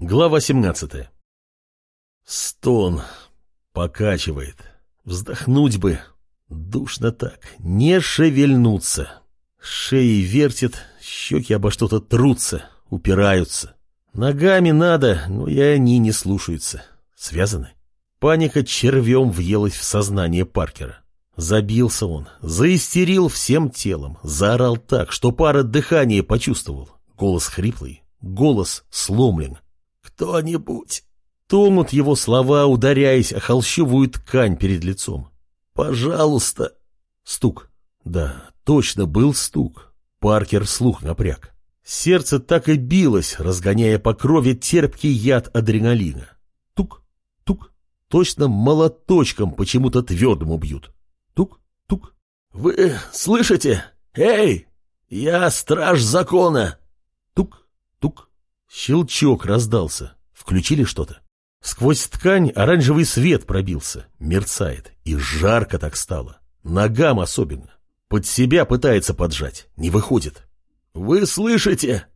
Глава 17 Стон. Покачивает. Вздохнуть бы. Душно так. Не шевельнуться. Шеи вертит, щеки обо что-то трутся, упираются. Ногами надо, но и они не слушаются. Связаны. Паника червем въелась в сознание Паркера. Забился он, заистерил всем телом, заорал так, что пара дыхания почувствовал. Голос хриплый, голос сломлен. «Кто-нибудь!» Тонут его слова, ударяясь о холщовую ткань перед лицом. «Пожалуйста!» Стук. Да, точно был стук. Паркер слух напряг. Сердце так и билось, разгоняя по крови терпкий яд адреналина. Тук, тук. Точно молоточком почему-то твердому бьют. Тук, тук. «Вы слышите? Эй! Я страж закона!» Тук, тук. Щелчок раздался. Включили что-то. Сквозь ткань оранжевый свет пробился, мерцает, и жарко так стало. Ногам особенно. Под себя пытается поджать, не выходит. «Вы слышите?»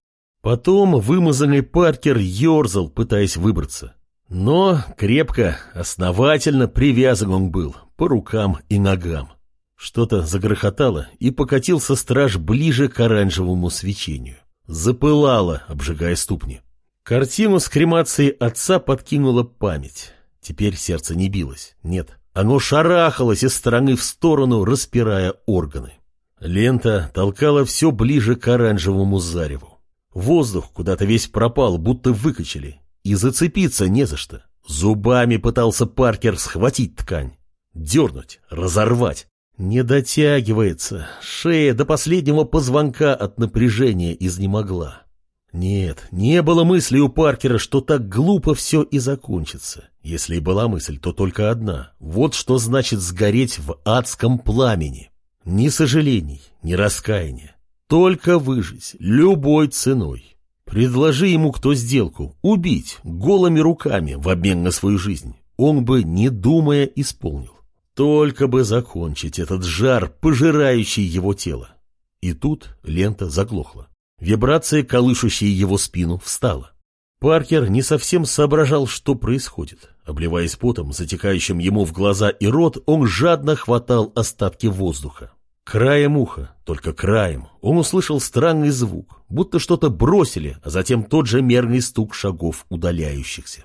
Потом вымазанный Паркер ерзал, пытаясь выбраться. Но крепко, основательно привязан он был по рукам и ногам. Что-то загрохотало, и покатился страж ближе к оранжевому свечению. Запылало, обжигая ступни. Картину с кремацией отца подкинула память. Теперь сердце не билось, нет. Оно шарахалось из стороны в сторону, распирая органы. Лента толкала все ближе к оранжевому зареву. Воздух куда-то весь пропал, будто выкачали. И зацепиться не за что. Зубами пытался Паркер схватить ткань. Дернуть, разорвать. Не дотягивается. Шея до последнего позвонка от напряжения изнемогла. Нет, не было мысли у Паркера, что так глупо все и закончится. Если и была мысль, то только одна. Вот что значит сгореть в адском пламени. Ни сожалений, ни раскаяния. Только выжить, любой ценой. Предложи ему кто сделку, убить голыми руками в обмен на свою жизнь. Он бы, не думая, исполнил. Только бы закончить этот жар, пожирающий его тело. И тут лента заглохла. Вибрация, колышущая его спину, встала. Паркер не совсем соображал, что происходит. Обливаясь потом, затекающим ему в глаза и рот, он жадно хватал остатки воздуха. Краем уха, только краем, он услышал странный звук, будто что-то бросили, а затем тот же мерный стук шагов удаляющихся.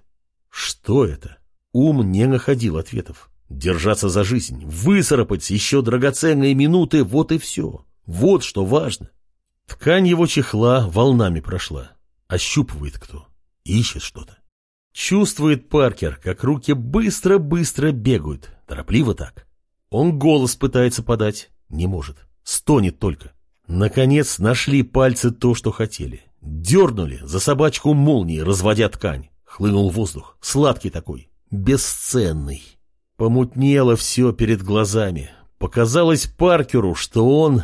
Что это? Ум не находил ответов. Держаться за жизнь, выцарапать еще драгоценные минуты — вот и все. Вот что важно. Ткань его чехла волнами прошла. Ощупывает кто. Ищет что-то. Чувствует Паркер, как руки быстро-быстро бегают. Торопливо так. Он голос пытается подать. Не может. Стонет только. Наконец нашли пальцы то, что хотели. Дернули за собачку молнии, разводя ткань. Хлынул воздух. Сладкий такой. Бесценный. Помутнело все перед глазами. Показалось Паркеру, что он